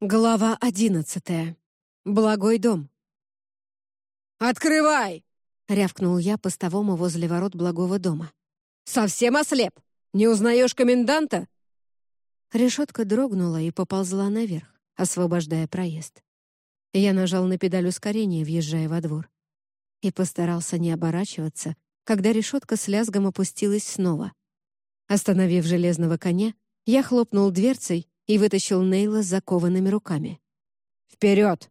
Глава одиннадцатая. Благой дом. «Открывай!» — рявкнул я постовому возле ворот благого дома. «Совсем ослеп? Не узнаешь коменданта?» Решетка дрогнула и поползла наверх, освобождая проезд. Я нажал на педаль ускорения, въезжая во двор. И постарался не оборачиваться, когда решетка с лязгом опустилась снова. Остановив железного коня, я хлопнул дверцей и вытащил Нейла с закованными руками. «Вперед!»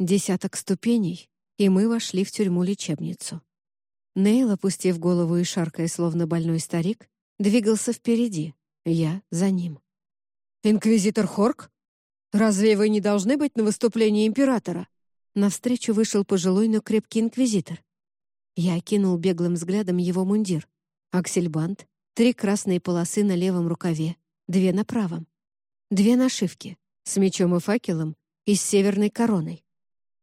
Десяток ступеней, и мы вошли в тюрьму-лечебницу. Нейл, опустив голову и шаркая, словно больной старик, двигался впереди, я за ним. «Инквизитор Хорк? Разве вы не должны быть на выступлении императора?» Навстречу вышел пожилой, но крепкий инквизитор. Я окинул беглым взглядом его мундир. Аксельбант, три красные полосы на левом рукаве, две на правом. Две нашивки с мечом и факелом и с северной короной.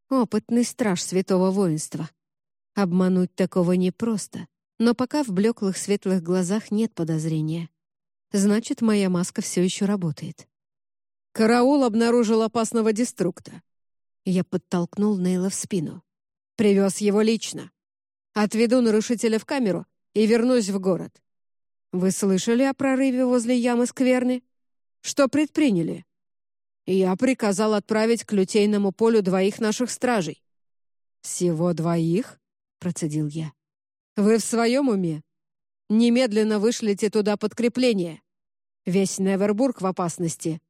Опытный страж святого воинства. Обмануть такого непросто, но пока в блеклых светлых глазах нет подозрения. Значит, моя маска все еще работает. «Караул обнаружил опасного деструкта». Я подтолкнул Нейла в спину. «Привез его лично. Отведу нарушителя в камеру и вернусь в город. Вы слышали о прорыве возле ямы Скверны?» Что предприняли? Я приказал отправить к лютейному полю двоих наших стражей. Всего двоих? Процедил я. Вы в своем уме? Немедленно вышлите туда подкрепление. Весь Невербург в опасности.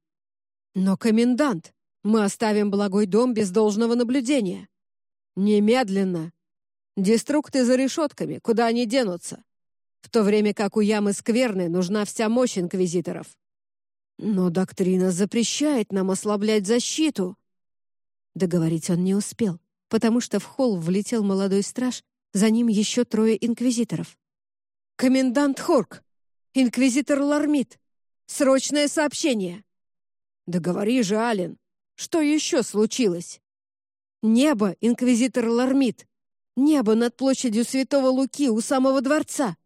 Но, комендант, мы оставим благой дом без должного наблюдения. Немедленно. Деструкты за решетками, куда они денутся? В то время как у ямы скверны нужна вся мощь инквизиторов. «Но доктрина запрещает нам ослаблять защиту!» Договорить он не успел, потому что в холл влетел молодой страж, за ним еще трое инквизиторов. «Комендант Хорк! Инквизитор Лармит! Срочное сообщение!» «Да же, Ален! Что еще случилось?» «Небо, инквизитор Лармит! Небо над площадью Святого Луки у самого дворца!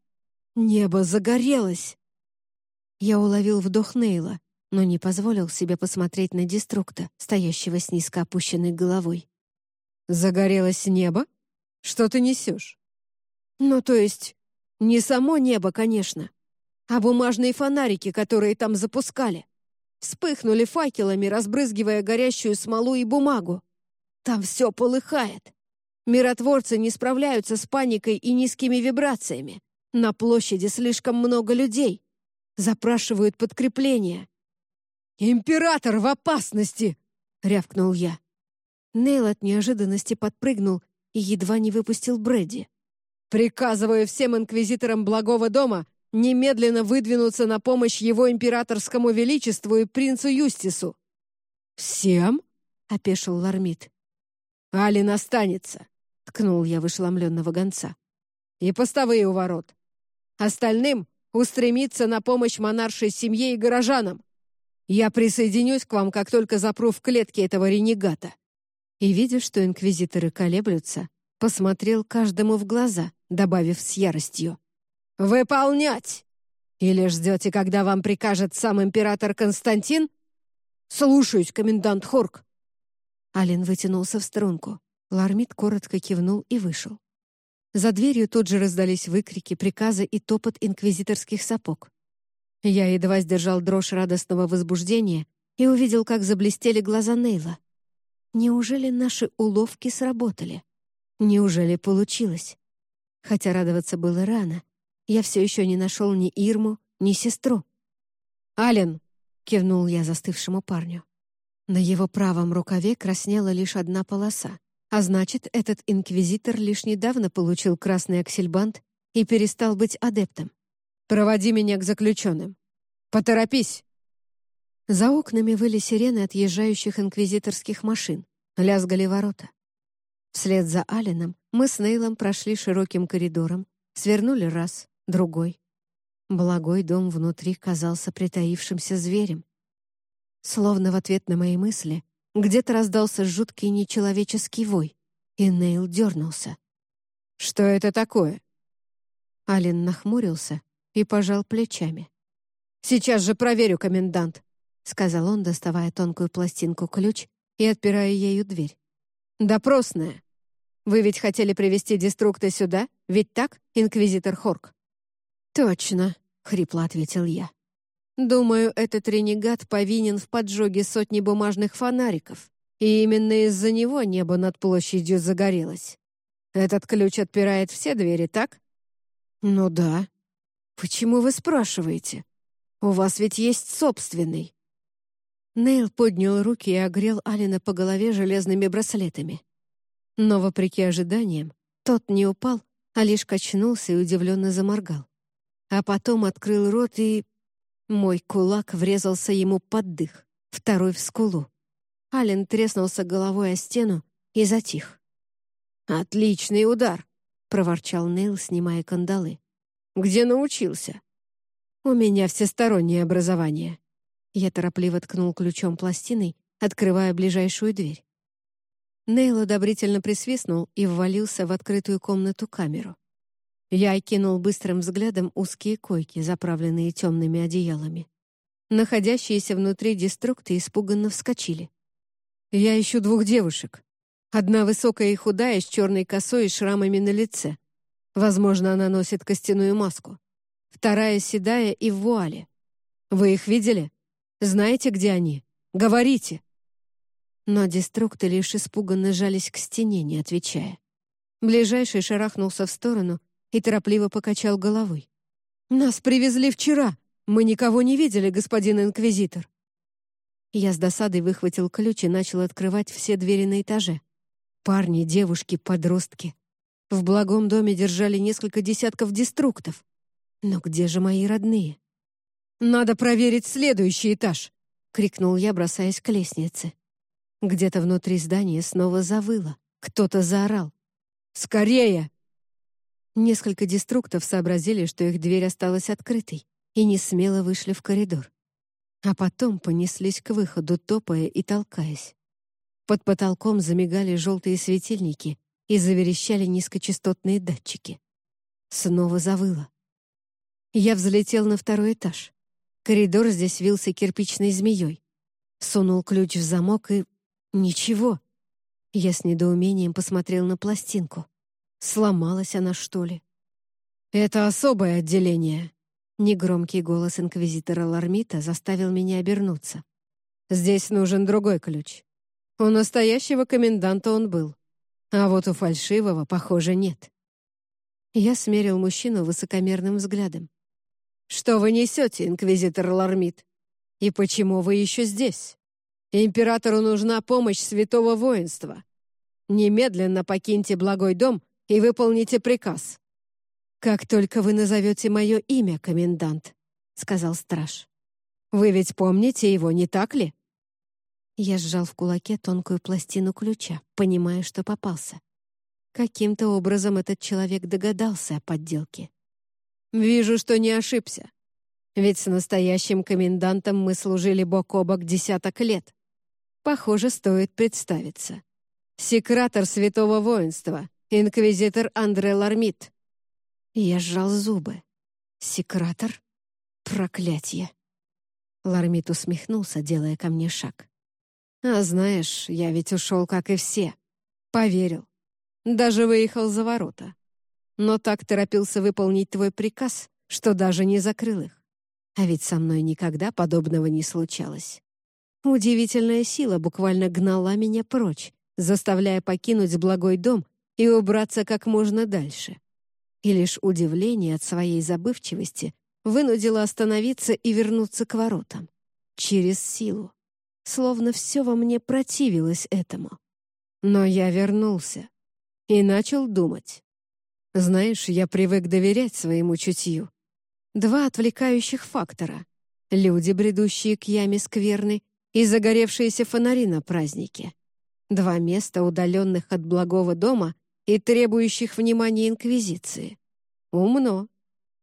Небо загорелось!» Я уловил вдох Нейла но не позволил себе посмотреть на деструкта, стоящего с низко опущенной головой. «Загорелось небо? Что ты несешь?» «Ну, то есть, не само небо, конечно, а бумажные фонарики, которые там запускали. Вспыхнули факелами, разбрызгивая горящую смолу и бумагу. Там все полыхает. Миротворцы не справляются с паникой и низкими вибрациями. На площади слишком много людей. Запрашивают подкрепление. «Император в опасности!» — рявкнул я. Нейл от неожиданности подпрыгнул и едва не выпустил Брэди. «Приказываю всем инквизиторам Благого дома немедленно выдвинуться на помощь его императорскому величеству и принцу Юстису». «Всем?» — опешил Лармит. «Алин останется», — ткнул я вышеломленного гонца. «И постовые у ворот. Остальным устремиться на помощь монаршей семье и горожанам. Я присоединюсь к вам, как только запру в клетке этого ренегата». И, видя, что инквизиторы колеблются, посмотрел каждому в глаза, добавив с яростью. «Выполнять! Или ждете, когда вам прикажет сам император Константин?» «Слушаюсь, комендант Хорк!» Ален вытянулся в струнку. Лармит коротко кивнул и вышел. За дверью тут же раздались выкрики, приказы и топот инквизиторских сапог. Я едва сдержал дрожь радостного возбуждения и увидел, как заблестели глаза Нейла. Неужели наши уловки сработали? Неужели получилось? Хотя радоваться было рано. Я все еще не нашел ни Ирму, ни сестру. «Ален!» — кивнул я застывшему парню. На его правом рукаве краснела лишь одна полоса, а значит, этот инквизитор лишь недавно получил красный аксельбант и перестал быть адептом. Проводи меня к заключенным. Поторопись!» За окнами выли сирены отъезжающих инквизиторских машин, лязгали ворота. Вслед за Алином мы с Нейлом прошли широким коридором, свернули раз, другой. Благой дом внутри казался притаившимся зверем. Словно в ответ на мои мысли где-то раздался жуткий нечеловеческий вой, и Нейл дернулся. «Что это такое?» Алин нахмурился, и пожал плечами. «Сейчас же проверю, комендант. сказал он, доставая тонкую пластинку-ключ и отпирая ею дверь. «Допросная. Вы ведь хотели привести деструкта сюда, ведь так, инквизитор Хорк?» «Точно», — хрипло ответил я. «Думаю, этот ренегат повинен в поджоге сотни бумажных фонариков, и именно из-за него небо над площадью загорелось. Этот ключ отпирает все двери, так?» «Ну да». «Почему вы спрашиваете? У вас ведь есть собственный». Нейл поднял руки и огрел Алина по голове железными браслетами. Но, вопреки ожиданиям, тот не упал, а лишь качнулся и удивленно заморгал. А потом открыл рот и... Мой кулак врезался ему под дых, второй в скулу. Ален треснулся головой о стену и затих. «Отличный удар!» — проворчал Нейл, снимая кандалы. «Где научился?» «У меня всестороннее образование», я торопливо ткнул ключом пластиной, открывая ближайшую дверь. Нейл одобрительно присвистнул и ввалился в открытую комнату-камеру. Я окинул быстрым взглядом узкие койки, заправленные темными одеялами. Находящиеся внутри деструкты испуганно вскочили. «Я ищу двух девушек. Одна высокая и худая, с черной косой и шрамами на лице. Возможно, она носит костяную маску. Вторая седая и в вуале. Вы их видели?» Знаете, где они? Говорите!» Но деструкты лишь испуганно жались к стене, не отвечая. Ближайший шарахнулся в сторону и торопливо покачал головой. «Нас привезли вчера! Мы никого не видели, господин инквизитор!» Я с досадой выхватил ключ и начал открывать все двери на этаже. Парни, девушки, подростки. В благом доме держали несколько десятков деструктов. Но где же мои родные? «Надо проверить следующий этаж!» — крикнул я, бросаясь к лестнице. Где-то внутри здания снова завыло. Кто-то заорал. «Скорее!» Несколько деструктов сообразили, что их дверь осталась открытой, и не смело вышли в коридор. А потом понеслись к выходу, топая и толкаясь. Под потолком замигали желтые светильники и заверещали низкочастотные датчики. Снова завыло. Я взлетел на второй этаж. Коридор здесь вился кирпичной змеей. Сунул ключ в замок и... Ничего. Я с недоумением посмотрел на пластинку. Сломалась она, что ли? «Это особое отделение», — негромкий голос инквизитора Лармита заставил меня обернуться. «Здесь нужен другой ключ. У настоящего коменданта он был, а вот у фальшивого, похоже, нет». Я смерил мужчину высокомерным взглядом. «Что вы несете, инквизитор Лармит? И почему вы еще здесь? Императору нужна помощь святого воинства. Немедленно покиньте благой дом и выполните приказ». «Как только вы назовете мое имя, комендант», — сказал страж. «Вы ведь помните его, не так ли?» Я сжал в кулаке тонкую пластину ключа, понимая, что попался. Каким-то образом этот человек догадался о подделке. Вижу, что не ошибся. Ведь с настоящим комендантом мы служили бок о бок десяток лет. Похоже, стоит представиться. Секретарь святого воинства, инквизитор Андре Лармит. Я сжал зубы. Секретарь? Проклятье. Лармит усмехнулся, делая ко мне шаг. «А знаешь, я ведь ушел, как и все. Поверил. Даже выехал за ворота но так торопился выполнить твой приказ, что даже не закрыл их. А ведь со мной никогда подобного не случалось. Удивительная сила буквально гнала меня прочь, заставляя покинуть благой дом и убраться как можно дальше. И лишь удивление от своей забывчивости вынудило остановиться и вернуться к воротам. Через силу. Словно все во мне противилось этому. Но я вернулся и начал думать. Знаешь, я привык доверять своему чутью. Два отвлекающих фактора. Люди, бредущие к яме скверны, и загоревшиеся фонари на празднике. Два места, удаленных от благого дома и требующих внимания Инквизиции. Умно.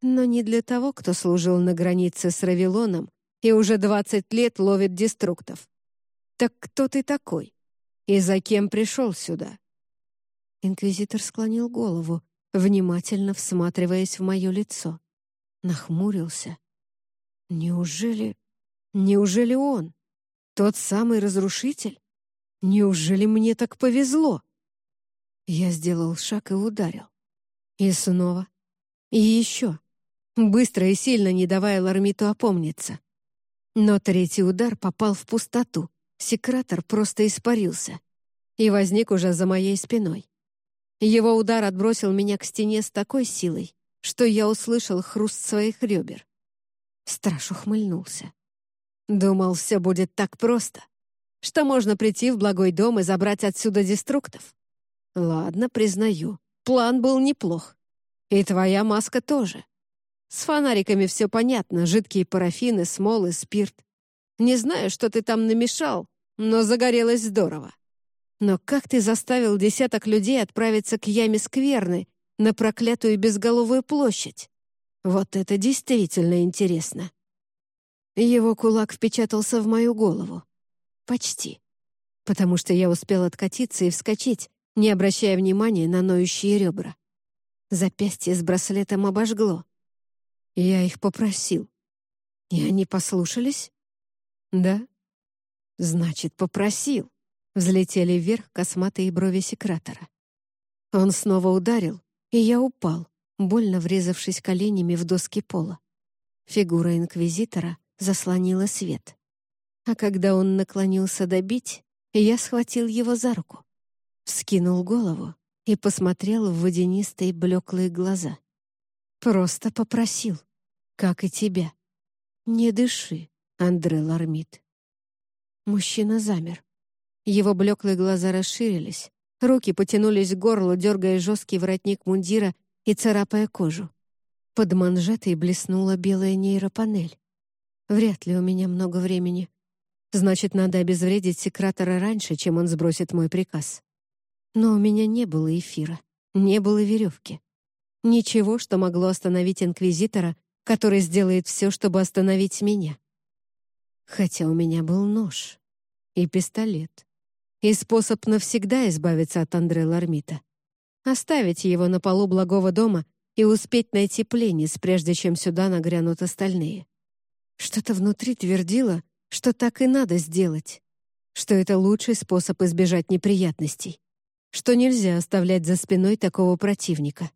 Но не для того, кто служил на границе с Равилоном и уже 20 лет ловит деструктов. Так кто ты такой? И за кем пришел сюда? Инквизитор склонил голову, внимательно всматриваясь в мое лицо. Нахмурился. «Неужели... Неужели он? Тот самый разрушитель? Неужели мне так повезло? Я сделал шаг и ударил. И снова. И еще. Быстро и сильно не давая Лармиту опомниться. Но третий удар попал в пустоту. Секретар просто испарился. И возник уже за моей спиной. Его удар отбросил меня к стене с такой силой, что я услышал хруст своих ребер. Страж ухмыльнулся. Думал, все будет так просто, что можно прийти в благой дом и забрать отсюда деструктов. Ладно, признаю, план был неплох. И твоя маска тоже. С фонариками все понятно, жидкие парафины, смолы, спирт. Не знаю, что ты там намешал, но загорелось здорово. Но как ты заставил десяток людей отправиться к яме Скверны на проклятую безголовую площадь? Вот это действительно интересно. Его кулак впечатался в мою голову. Почти. Потому что я успел откатиться и вскочить, не обращая внимания на ноющие ребра. Запястье с браслетом обожгло. Я их попросил. И они послушались? Да? Значит, попросил. Взлетели вверх косматые брови секретора. Он снова ударил, и я упал, больно врезавшись коленями в доски пола. Фигура инквизитора заслонила свет. А когда он наклонился добить, я схватил его за руку, вскинул голову и посмотрел в водянистые блеклые глаза. Просто попросил, как и тебя. «Не дыши, Андре Лармит». Мужчина замер. Его блеклые глаза расширились, руки потянулись к горлу, дергая жесткий воротник мундира и царапая кожу. Под манжетой блеснула белая нейропанель. Вряд ли у меня много времени. Значит, надо обезвредить секретора раньше, чем он сбросит мой приказ. Но у меня не было эфира, не было веревки. Ничего, что могло остановить Инквизитора, который сделает все, чтобы остановить меня. Хотя у меня был нож и пистолет. И способ навсегда избавиться от Андре Лармита. Оставить его на полу благого дома и успеть найти пленниц, прежде чем сюда нагрянут остальные. Что-то внутри твердило, что так и надо сделать, что это лучший способ избежать неприятностей, что нельзя оставлять за спиной такого противника.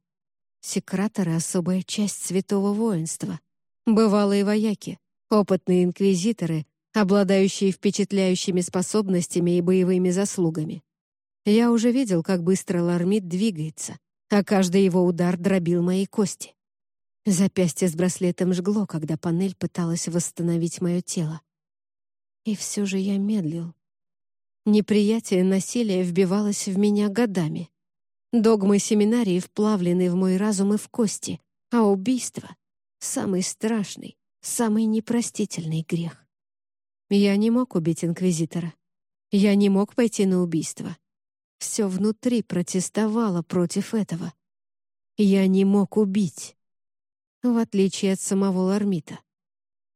Секраторы — особая часть святого воинства. Бывалые вояки, опытные инквизиторы, обладающие впечатляющими способностями и боевыми заслугами. Я уже видел, как быстро Лармит двигается, а каждый его удар дробил мои кости. Запястье с браслетом жгло, когда панель пыталась восстановить мое тело. И все же я медлил. Неприятие насилия вбивалось в меня годами. Догмы семинарии вплавлены в мой разум и в кости, а убийство — самый страшный, самый непростительный грех. Я не мог убить инквизитора. Я не мог пойти на убийство. Все внутри протестовало против этого. Я не мог убить. В отличие от самого Лармита.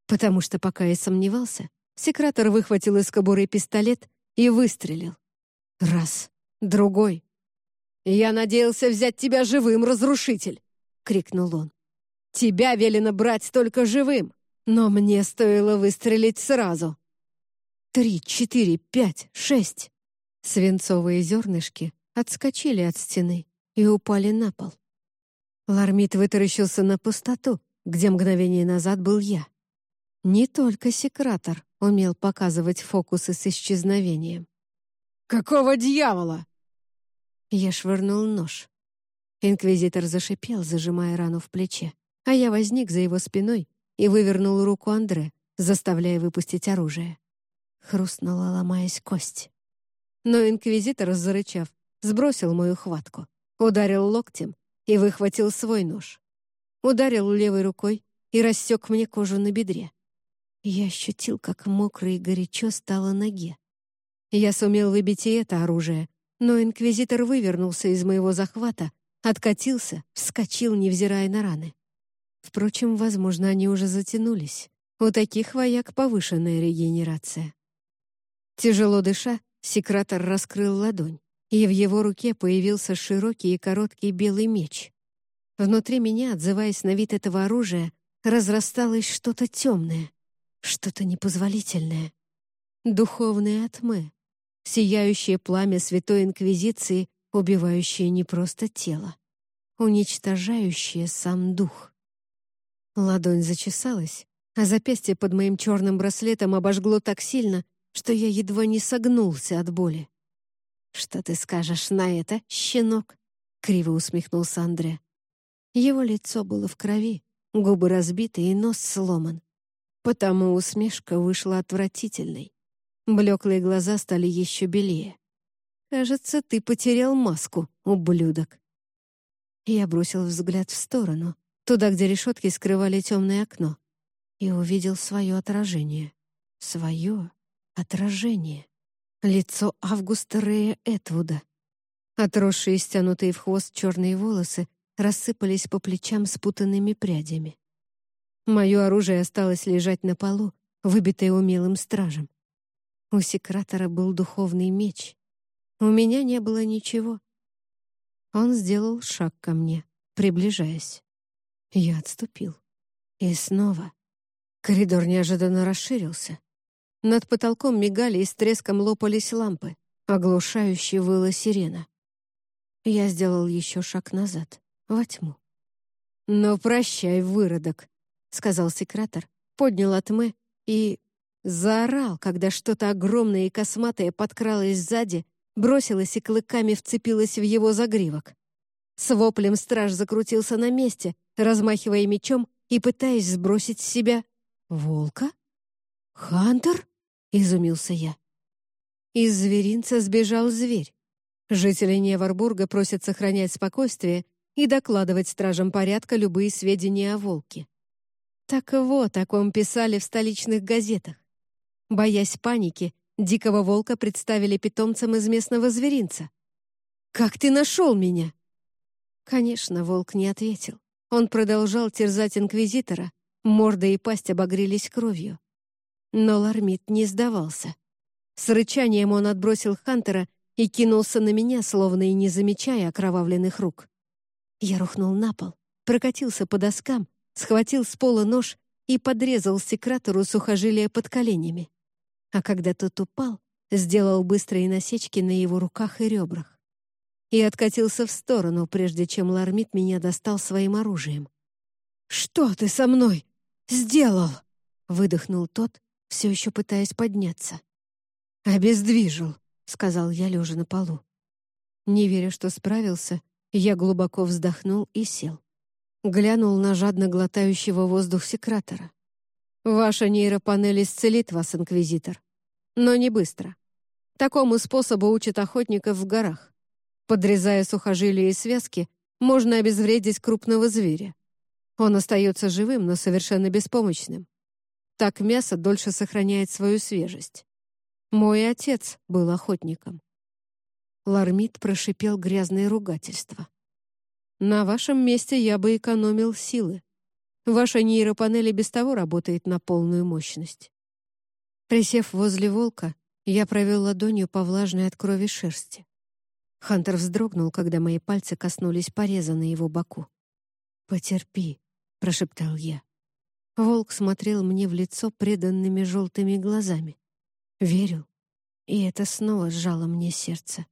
Потому что пока я сомневался, секретар выхватил из кобуры пистолет и выстрелил. Раз, другой, «Я надеялся взять тебя живым, разрушитель!» — крикнул он. «Тебя велено брать только живым, но мне стоило выстрелить сразу!» Три, четыре, пять, шесть. Свинцовые зернышки отскочили от стены и упали на пол. Лармит вытаращился на пустоту, где мгновение назад был я. Не только секретар умел показывать фокусы с исчезновением. «Какого дьявола?» Я швырнул нож. Инквизитор зашипел, зажимая рану в плече, а я возник за его спиной и вывернул руку Андре, заставляя выпустить оружие. Хрустнула, ломаясь кость. Но инквизитор, зарычав, сбросил мою хватку, ударил локтем и выхватил свой нож. Ударил левой рукой и рассек мне кожу на бедре. Я ощутил, как мокро и горячо стало ноге. Я сумел выбить и это оружие, но инквизитор вывернулся из моего захвата, откатился, вскочил, невзирая на раны. Впрочем, возможно, они уже затянулись. У таких вояк повышенная регенерация. Тяжело дыша, секретар раскрыл ладонь, и в его руке появился широкий и короткий белый меч. Внутри меня, отзываясь на вид этого оружия, разрасталось что-то темное. Что-то непозволительное. Духовное отмы. Сияющее пламя Святой Инквизиции, убивающее не просто тело, уничтожающее сам дух. Ладонь зачесалась, а запястье под моим черным браслетом обожгло так сильно, что я едва не согнулся от боли. «Что ты скажешь на это, щенок?» — криво усмехнулся Андре. Его лицо было в крови, губы разбиты и нос сломан. Потому усмешка вышла отвратительной. Блеклые глаза стали еще белее. «Кажется, ты потерял маску, ублюдок». Я бросил взгляд в сторону, туда, где решетки скрывали темное окно, и увидел свое отражение. Свое отражение. Лицо Августа Рея Этвуда. Отросшие, стянутые в хвост черные волосы рассыпались по плечам спутанными прядями. Мое оружие осталось лежать на полу, выбитое умелым стражем. У секратора был духовный меч. У меня не было ничего. Он сделал шаг ко мне, приближаясь. Я отступил. И снова. Коридор неожиданно расширился. Над потолком мигали и с треском лопались лампы. Оглушающе выла сирена. Я сделал еще шаг назад, во тьму. «Ну, прощай, выродок», — сказал секретарь, поднял от тьмы и заорал, когда что-то огромное и косматое подкралось сзади, бросилось и клыками вцепилось в его загривок. С воплем страж закрутился на месте, размахивая мечом и пытаясь сбросить с себя волка. «Хантер?» — изумился я. Из зверинца сбежал зверь. Жители Неварбурга просят сохранять спокойствие и докладывать стражам порядка любые сведения о волке. Так вот, о ком писали в столичных газетах. Боясь паники, дикого волка представили питомцам из местного зверинца. «Как ты нашел меня?» Конечно, волк не ответил. Он продолжал терзать инквизитора, морда и пасть обогрелись кровью. Но Лармит не сдавался. С рычанием он отбросил Хантера и кинулся на меня, словно и не замечая окровавленных рук. Я рухнул на пол, прокатился по доскам, схватил с пола нож и подрезал секратору сухожилия под коленями. А когда тот упал, сделал быстрые насечки на его руках и ребрах. И откатился в сторону, прежде чем Лармит меня достал своим оружием. «Что ты со мной сделал?» — выдохнул тот, все еще пытаясь подняться. «Обездвижил», сказал я, лежа на полу. Не веря, что справился, я глубоко вздохнул и сел. Глянул на жадно глотающего воздух секратора. «Ваша нейропанель исцелит вас, Инквизитор. Но не быстро. Такому способу учат охотников в горах. Подрезая сухожилия и связки, можно обезвредить крупного зверя. Он остается живым, но совершенно беспомощным. Так мясо дольше сохраняет свою свежесть. Мой отец был охотником. Лармит прошипел грязное ругательство. На вашем месте я бы экономил силы. Ваша нейропанель и без того работает на полную мощность. Присев возле волка, я провел ладонью по влажной от крови шерсти. Хантер вздрогнул, когда мои пальцы коснулись пореза на его боку. «Потерпи», — прошептал я. Волк смотрел мне в лицо преданными желтыми глазами. Верил. И это снова сжало мне сердце.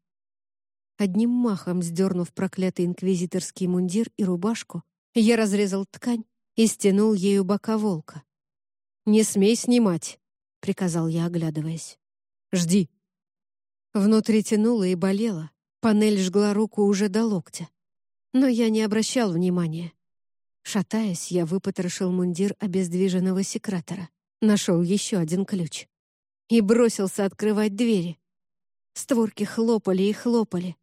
Одним махом сдернув проклятый инквизиторский мундир и рубашку, я разрезал ткань и стянул ею бока волка. «Не смей снимать», — приказал я, оглядываясь. «Жди». Внутри тянуло и болело, панель жгла руку уже до локтя. Но я не обращал внимания. Шатаясь, я выпотрошил мундир обездвиженного секретора. Нашел еще один ключ и бросился открывать двери. Створки хлопали и хлопали.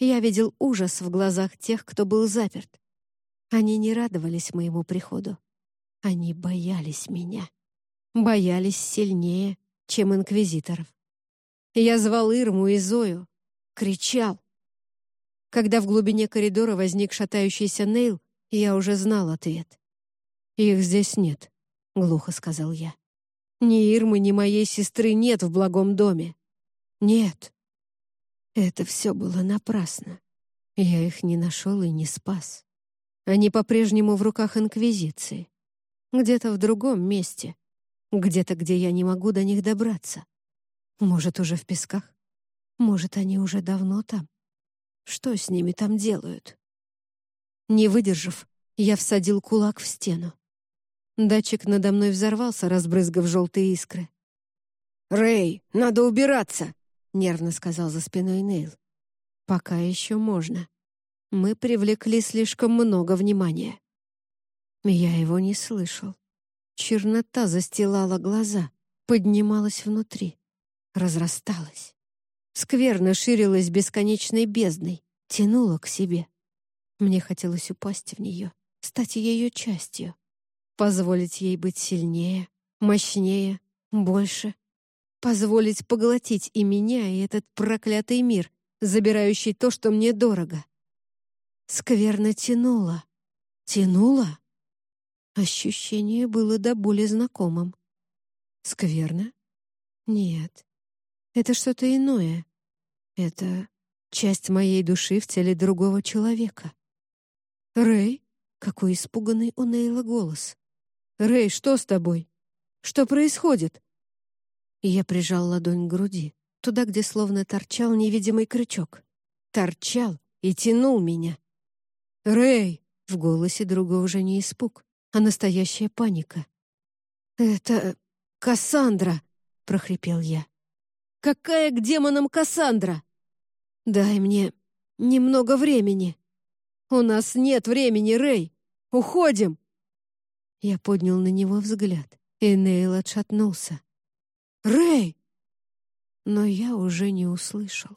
Я видел ужас в глазах тех, кто был заперт. Они не радовались моему приходу. Они боялись меня. Боялись сильнее, чем инквизиторов. Я звал Ирму и Зою, кричал. Когда в глубине коридора возник шатающийся Нейл, я уже знал ответ. «Их здесь нет», — глухо сказал я. Ни Ирмы, ни моей сестры нет в благом доме. Нет. Это все было напрасно. Я их не нашел и не спас. Они по-прежнему в руках Инквизиции. Где-то в другом месте. Где-то, где я не могу до них добраться. Может, уже в песках? Может, они уже давно там? Что с ними там делают? Не выдержав, я всадил кулак в стену. Датчик надо мной взорвался, разбрызгав желтые искры. «Рэй, надо убираться!» — нервно сказал за спиной Нейл. «Пока еще можно. Мы привлекли слишком много внимания». Я его не слышал. Чернота застилала глаза, поднималась внутри, разрасталась. Скверно ширилась бесконечной бездной, тянула к себе. Мне хотелось упасть в нее, стать ее частью, позволить ей быть сильнее, мощнее, больше, позволить поглотить и меня, и этот проклятый мир, забирающий то, что мне дорого. Скверно тянуло. Тянуло? Ощущение было до боли знакомым. Скверно? Нет. Это что-то иное. Это часть моей души в теле другого человека. «Рэй?» — какой испуганный у Нейла голос. «Рэй, что с тобой? Что происходит?» Я прижал ладонь к груди, туда, где словно торчал невидимый крючок. Торчал и тянул меня. «Рэй!» — в голосе друга уже не испуг, а настоящая паника. «Это Кассандра!» — прохрипел я. «Какая к демонам Кассандра?» «Дай мне немного времени». «У нас нет времени, Рэй! Уходим!» Я поднял на него взгляд, и Нейл отшатнулся. «Рэй!» Но я уже не услышал.